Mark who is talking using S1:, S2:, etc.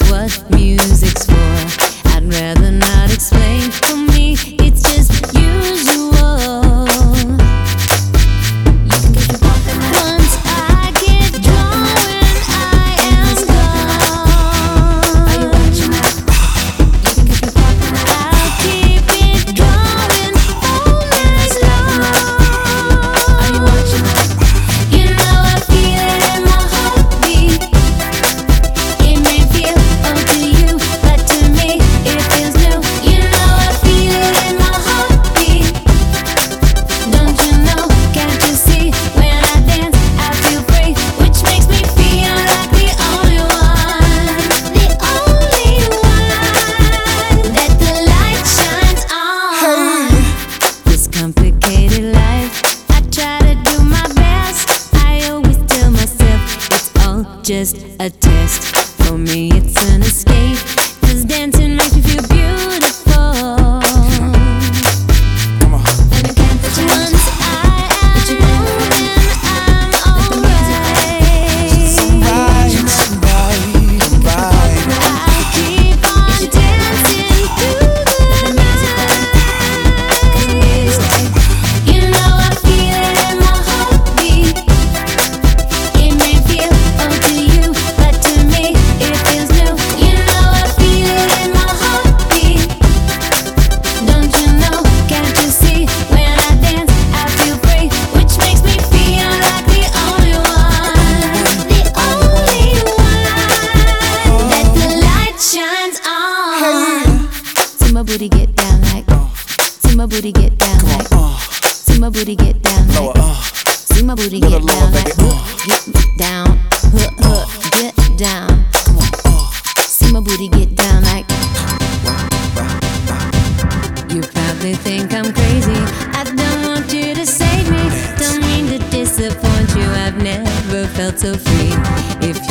S1: What just a test. booty, get down like. See my booty, get down like. See my booty, get down like. See my booty, get down like. Uh. Get down, huh, huh, get down. See my booty, get down like. You probably think I'm crazy. I don't want you to save me. Don't mean to disappoint you. I've never felt so free. If